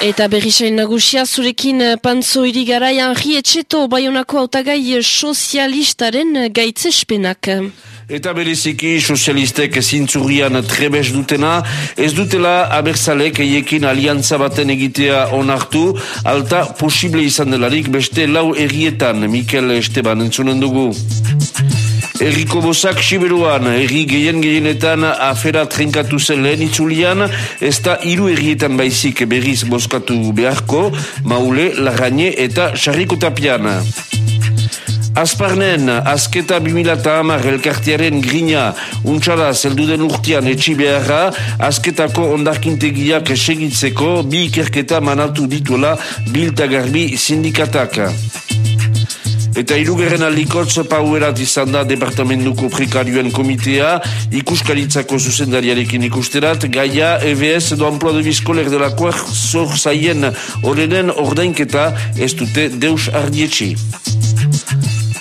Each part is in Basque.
Eta berrisain nagusia zurekin eh, pantzo irigarai Henri Etxeto baionako autagai sozialistaren gaitzespenak. Eta bereziki sozialistek zintzurrian trebez dutena, ez dutela abertzalek eiekin aliantza baten egitea onartu, alta posible izan delarik beste lau errietan, Mikel Esteban entzunen dugu. Erriko bozak siberuan, erri gehien gehienetan afera trenkatu zen lehen itzulian, ez da hiru errietan baizik berriz bozkatu beharko, maule, larraine eta sarriko tapian. Azparnen, azketa 2008 elkartiaren grina, untxara zelduden urtean etxi beharra, azketako ondarkintegiak segitzeko, bi ikerketa manatu dituela biltagarbi sindikatak. Eta irugerren aldikotz pauerat izan da departamentuko prekarioen komitea ikuskaritzako zuzendariarekin ikusterat gaia EBS edo Amploa de Bizkoler delakoak zor zaien horrenen ordainketa ez dute deus ardietxi.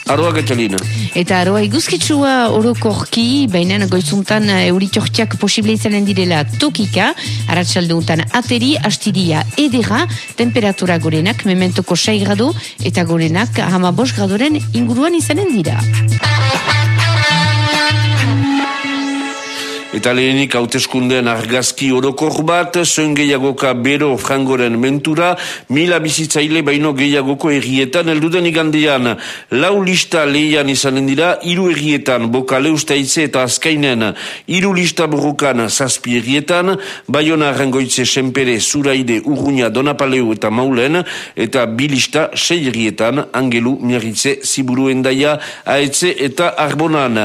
Aroa Gatalina. Eta aroa iguzkitsua orokorki, baina goizuntan eh, euritxortiak posible izanen direla tokika, aratsaldeuntan ateri, astidia edera, temperatura gorenak, mementoko 6 grado, eta gorenak hama gradoren inguruan izanen dira. Eta lehenik hauteskundeen argazki orokor bat, zuen gehiagoka bero frangoren mentura, mila bizitzaile baino gehiagoko errietan elduden igandean. Lau lista lehian izanen dira, iru errietan, boka leustaitze eta azkainen, iru lista burrukan zazpi errietan, baiona rangoitze senpere zuraide urruña donapaleu eta maulen, eta bi lista sei errietan, angelu miarritze ziburu endaia, aetze eta arbonan.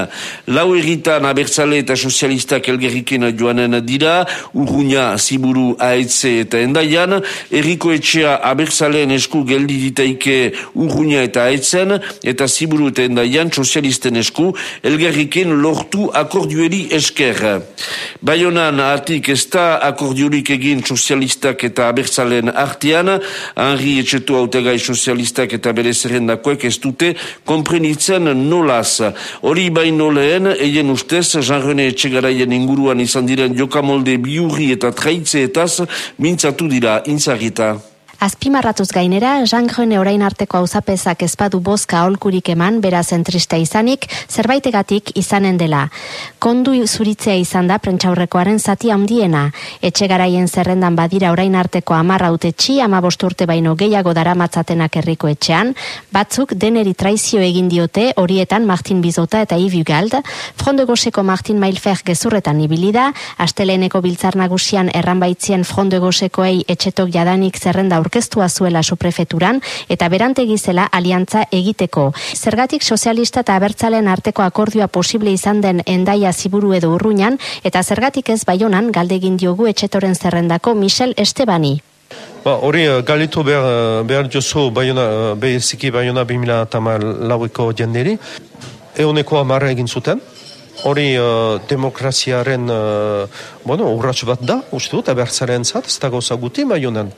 Lau erritan abertzale eta sozialista sozialistak elgerriken joanen dira, urruña ziburu aetze eta endaian, erriko etxea abertzaleen esku geldi ditaike urruña eta aetzen, eta ziburu eta endaian sozialisten esku elgerriken lortu akordioeri esker. Baionan atik ez da akordiorik egin sozialistak eta abertzaleen artean, Henri etxetu autegai sozialistak eta bere zerrendakoek ez dute komprenitzen nolaz. Hori baino lehen, eien ustez, Jean-René Etxegaraien inguruan izan diren jokamolde biurri eta traitzeetaz mintzatu dira intzagita. Azpimarratuz gainera, Jean orain arteko auzapezak ezpadu bozka aholkurik eman, bera zentrista izanik, zerbaitegatik izanen dela. Kondu zuritzea izan da prentxaurrekoaren zati handiena. Etxe garaien zerrendan badira orain arteko amarra utetxi, ama bosturte baino gehiago daramatzatenak herriko etxean, batzuk deneri traizio egin diote, horietan Martin Bizota eta Ibi Gald, Fronde Goseko Martin Mailfer gezurretan ibilida, asteleneko biltzar nagusian erranbaitzien Fronde Gosekoei etxetok jadanik zerrenda aurkeztua zuela suprefeturan eta berantegi zela aliantza egiteko. Zergatik sozialista eta abertzalen arteko akordioa posible izan den endaia ziburu edo urruñan eta zergatik ez baionan galdegin diogu etxetoren zerrendako Michel Estebani. Ba, hori uh, galitu behar, uh, behar jozu baiona, uh, behiziki baiona 2008 laueko jenderi. Euneko amarra egin zuten. Hori uh, demokraziaren uh, bueno, urratx bat da, uste dut, abertzaren zat, ez da gauza guti baionan.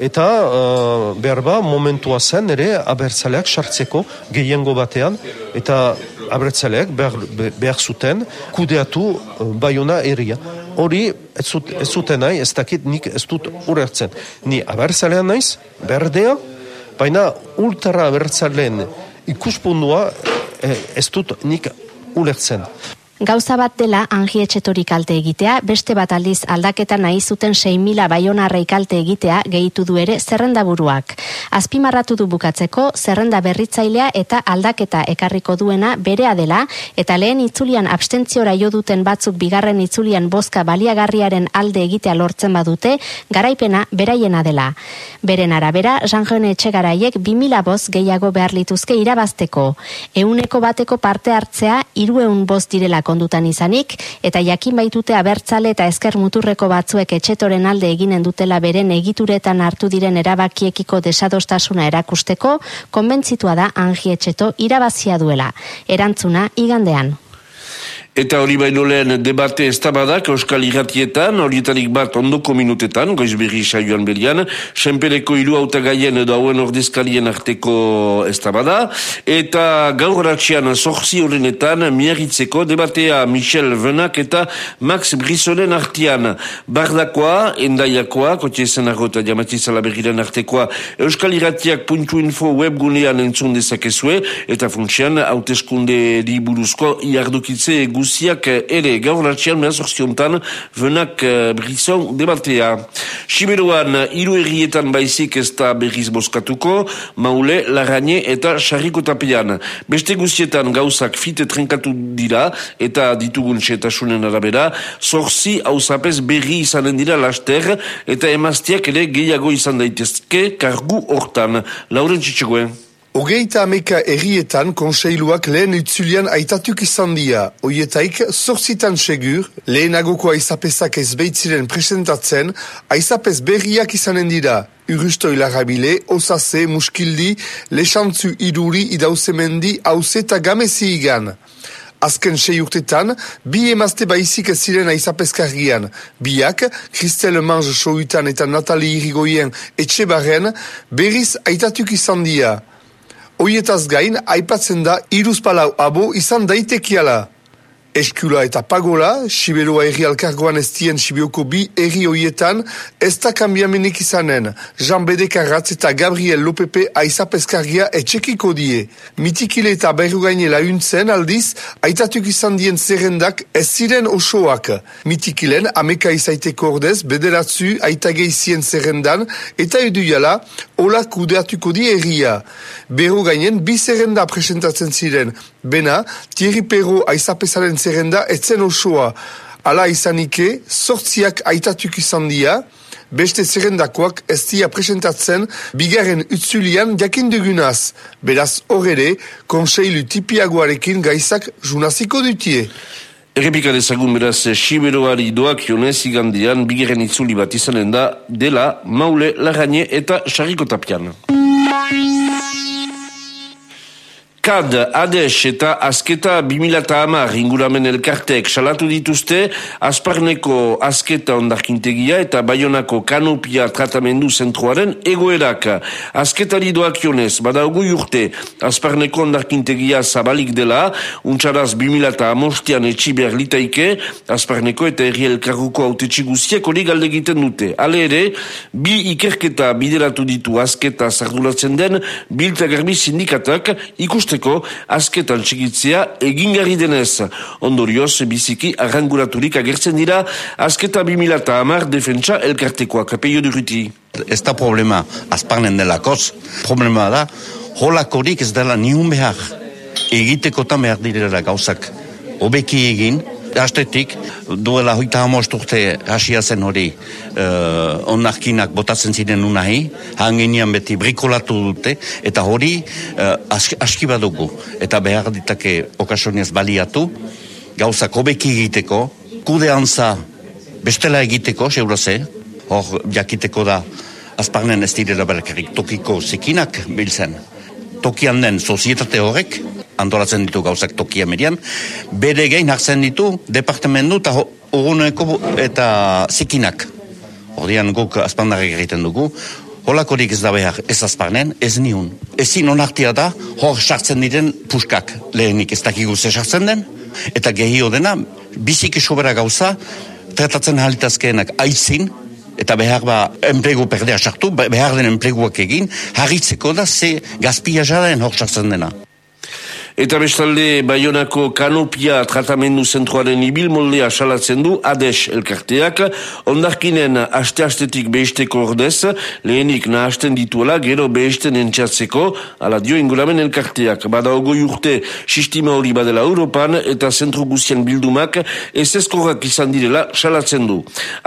Eta uh, behar ba, momentua zen ere abertzaleak sartzeko gehiengo batean, eta abertzaleak behar, behar zuten kudeatu uh, baiona erria. Hori ez, zut, ez zuten nahi, ez dakit nik ez dut urertzen. Ni abertzalean naiz, berdea, baina ultra abertzaleen ikuspundua eh, ez dut nik ulertzen. Gauza bat dela angi etxetorik kalte egitea, beste bat aldiz aldaketa nahi zuten 6.000 baionarrei kalte egitea gehitu du ere zerrenda buruak. Azpimarratu du bukatzeko, zerrenda berritzailea eta aldaketa ekarriko duena berea dela, eta lehen itzulian abstentziora jo duten batzuk bigarren itzulian bozka baliagarriaren alde egitea lortzen badute, garaipena beraiena dela. Beren arabera, Jean-Jean Etxegaraiek 2000 boz gehiago behar lituzke irabazteko. Euneko bateko parte hartzea, irueun boz direla kondutan izanik, eta jakin baitute abertzale eta esker muturreko batzuek etxetoren alde eginen dutela beren egituretan hartu diren erabakiekiko desadostasuna erakusteko, konbentzitua da angi etxeto irabazia duela. Erantzuna, igandean. Eta hori baino lehen debate estabadak Euskal Iratietan, horietarik bat ondoko minutetan, goiz berri saioan berian, senpereko hiru autagaien edo hauen ordezkarien arteko estabada, eta gaur ratxian sorzi horrenetan miarritzeko debatea Michel Venak eta Max Brisonen artian. Bardakoa, endaiakoa, kote esan arrota jamatizala berriren artekoa, Euskal Iratiak puntu info webgunean entzun dezakezue, eta funtsian, hauteskunde buruzko iardukitze guz guziak eh, ere gaur latxean mehazortziontan venak uh, brison debatea. Siberuan, iru errietan baizik ez da berriz boskatuko, maule, larraine eta sarriko tapean. Beste guzietan gauzak fite trenkatu dira eta ditugun txetasunen arabera, zorzi hausapez berri izanen dira laster eta emaztiak ere gehiago izan daitezke kargu hortan. Lauren Txitxegoen. Ogeita ameka errietan konseiluak lehen utzulian aitatuk izan dia. Oietaik, zorzitan segur, lehenagoko aizapezak ez behitziren presentatzen, aizapez berriak izanen dira. Urustoi larabile, osase, muskildi, lexantzu iduri idauzemendi, hauze eta gamezi igan. Azken sei urtetan, bi emazte baizik ez ziren aizapezkargian. Biak, Christelle Mange Souitan eta Natali Irigoyen etxe barren, berriz aitatuk izan dia. Oietaz gain, aipatzen da iruz palau abo izan daitekiala. Eskula eta pagola, Siberoa erri alkargoan ez dien Sibioko bi erri hoietan, ez da kambiamenik izanen. Jean Bedekarratz eta Gabriel Lopepe aizapezkargia etxekiko die. Mitikile eta berrugaine launtzen aldiz, aitatuk izan dien zerrendak ez ziren osoak. Mitikilen, ameka izaiteko ordez, bederatzu aitagei zien zerrendan, eta edu jala, hola kudeatuko die erria. Berrugainen, bi zerrenda presentatzen ziren. Bena, Thierry Perro aizapezaren zerrenda etzen osoa. Ala izanike, sortziak aitatuk izan dia, beste zerrendakoak ez dia presentatzen bigarren utzulian jakindugunaz. Beraz horre, konseilu tipiagoarekin gaizak junaziko dutie. Errepika dezagun beraz, Siberoari doak jonez igandian, bigarren itzuli bat izanen da, dela, maule, lagane eta sarriko tapian. KAD, ADES eta Azketa 2000 hamar inguramen elkartek salatu dituzte Azparneko Azketa ondarkintegia eta Bayonako Kanopia tratamendu zentruaren egoerak. Azketari doak jonez, badaugu urte Azparneko ondarkintegia zabalik dela, untsaraz 2000 amostian etxi behar litaike, Azparneko eta erri elkarruko autetxi hori galde dute. Hale ere, bi ikerketa bideratu ditu Azketa zardulatzen den, biltagarbi sindikatak ikusten ikusteko azketan txikitzea egingarri denez. Ondorioz, biziki arranguraturik agertzen dira azketa 2000 eta amar defentsa elkartekoak. Peio duruti. Ez da problema azparnen delakoz. Problema da, holakorik ez dela niun behar. Egiteko eta behar direla gauzak. Obeki egin, Astetik, duela hoita hamost urte hasia zen hori uh, onarkinak botatzen ziren unahi, hanginean beti brikolatu dute, eta hori uh, aski badugu, eta behar ditake okasoniaz baliatu, gauza kobeki egiteko, kude antza bestela egiteko, seuroze, hor jakiteko da, azparnen ez direla berkarik tokiko zikinak biltzen, tokian den sozietate horrek, antolatzen ditu gauzak tokia median, bere gein hartzen ditu departamentu eta uruneko eta zikinak. Hordian guk azpandarek egiten dugu, holakorik ez da behar ez azparnen, ez niun. Ezin onartia da, hor sartzen diren puskak lehenik ez dakigu ze sartzen den, eta gehio dena, biziki sobera gauza, tratatzen halitazkeenak aizin, eta behar ba enplegu perdea sartu, behar den enpleguak egin, harritzeko da ze gazpia jaren hor sartzen dena. Eta bestalde, Bayonako kanopia tratamendu zentroaren ibil moldea salatzen du ADES elkarteak, ondarkinen aste-astetik behisteko ordez, lehenik nahasten dituela, gero behesten entxatzeko, ala dio inguramen elkarteak. Bada ogoi urte, sistima hori badela Europan, eta zentro guzien bildumak, ez ezkorrak izan direla salatzen du.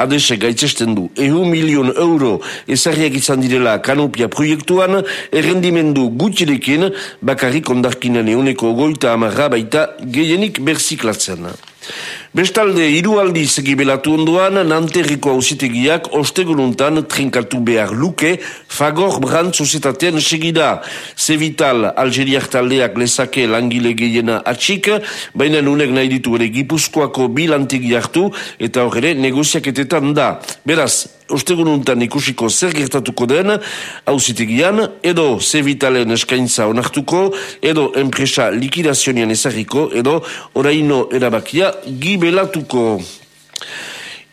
ADES gaitzesten du, ehu milion euro ezarriak izan direla kanopia proiektuan, errendimendu gutirekin, bakarrik ondarkinen euneko goita amarra baita gehienik berziklatzen. Bestalde, hiru aldiz gibelatu onduan, nanterriko hausitegiak ostegununtan trinkatu behar luke, fagor brand sozietatean segida. Zevital, Algeriak taldeak lezake langile gehiena atxik, baina nunek nahi ditu ere gipuzkoako bilantegi hartu, eta horre negoziaketetan da. Beraz, ostegununtan ikusiko zer gertatuko den, hausitegian, edo Zevitalen eskaintza onartuko, edo enpresa likidazionian ezarriko, edo oraino erabakia gibelatuko.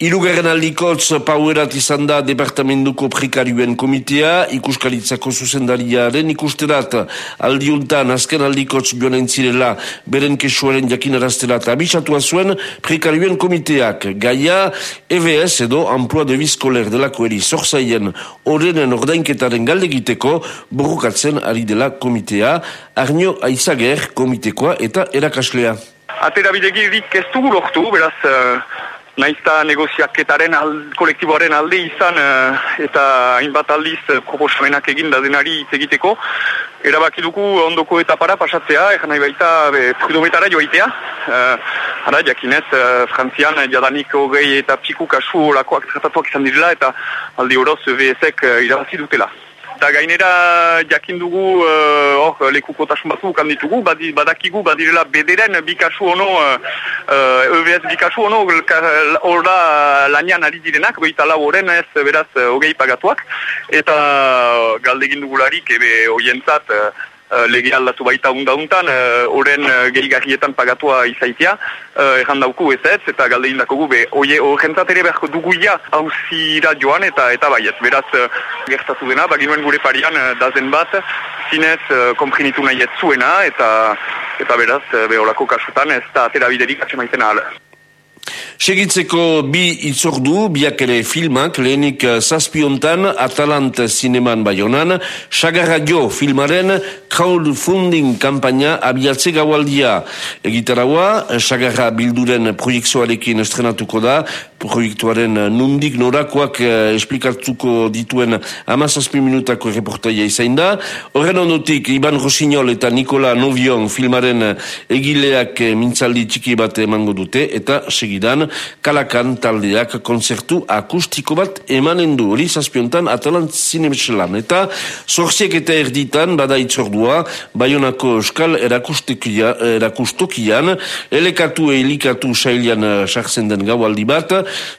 Irugarren aldikotz pauerat izan da departamentuko prekarioen komitea, ikuskalitzako zuzendariaren ikusterat aldiuntan azken aldikotz joan entzirela beren kesuaren jakinaraztelat abisatua zuen prekarioen komiteak gaia EVS edo Amplua de Bizkoler delako eri zorzaien horrenen ordainketaren galdegiteko borrokatzen ari dela komitea, Arnio Aizager komitekoa eta erakaslea. Atera bidegirik ez dugu lortu, beraz... Uh naizta negoziaketaren al, kolektiboaren alde izan uh, eta hainbat aldiz uh, proposamenak egin da denari egiteko. Erabaki dugu ondoko etapara pasatzea, egan nahi baita be, prudometara joaitea. Uh, ara, jakinez, uh, frantzian jadanik hogei eta piku kasu olakoak tratatuak izan direla eta aldi horoz VSek uh, irabazi dutela. Eta gainera jakin dugu uh, oh, lekukotasun batzuk handitugu, badi, badakigu badirela bederen bikasu ono, uh, uh, EVS bikasu ono, hor da lanian ari direnak, goita lau horren ez beraz hogei pagatuak, eta galdegin dugularik ebe hoientzat uh, uh, lege aldatu baita undauntan, horren uh, uh, gehigarrietan pagatua izaitia, uh, erran dauku ez ez, eta galde indako gube, oie horrentzat ere beharko duguia hauzira joan eta eta baiet. Beraz, uh, gertatu dena, baginuen gure parian uh, dazen bat, zinez uh, komprinitu nahi ez zuena, eta, eta beraz, uh, beholako kasutan ez da atera biderik atxemaiten ahal. Segitzeko bi itzordu, biak ere filmak, lehenik eh, zazpiontan, Atalant Zineman Bayonan, Sagarra Jo filmaren crowdfunding kampaina abiatze gaualdia. Egitaraua, Sagarra Bilduren proiektuarekin estrenatuko da, proiektuaren nundik norakoak eh, esplikatuko dituen amazazpi minutako reportaia izain da. Horren ondotik, Iban Rossignol eta Nikola Novion filmaren egileak eh, mintzaldi txiki bat emango dute, eta segidan, kalakan taldeak konzertu akustiko bat emanen du hori zazpiontan atalant zinemetxelan eta zorziek eta erditan bada itzordua Bayonako Euskal erakustokian elekatu elikatu sailian eh, sartzen den gaualdi bat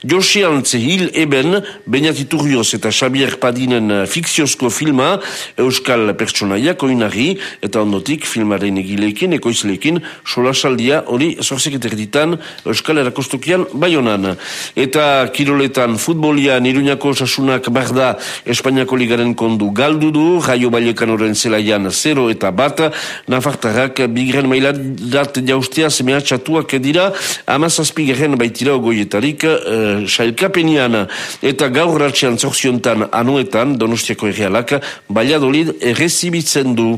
Josi Antze hil eben Beñatiturrioz eta Xabier Padinen eh, fikziozko filma Euskal pertsonaiak oinari eta ondotik filmaren egilekin ekoizlekin solasaldia hori zorziek eta erditan Euskal erakustokian Baionan. Eta kiroletan futbolian iruñako sasunak barda Espainiako ligaren kondu galdu du, raio balekan oren zelaian 0 eta bat, nafartarrak bigren mailadat jaustea semeatxatuak dira, amazazpi geren baitira ogoietarik uh, sailkapenian. Eta gaur ratxean zorziontan anuetan, donostiako errealak, baliadolid errezibitzen du.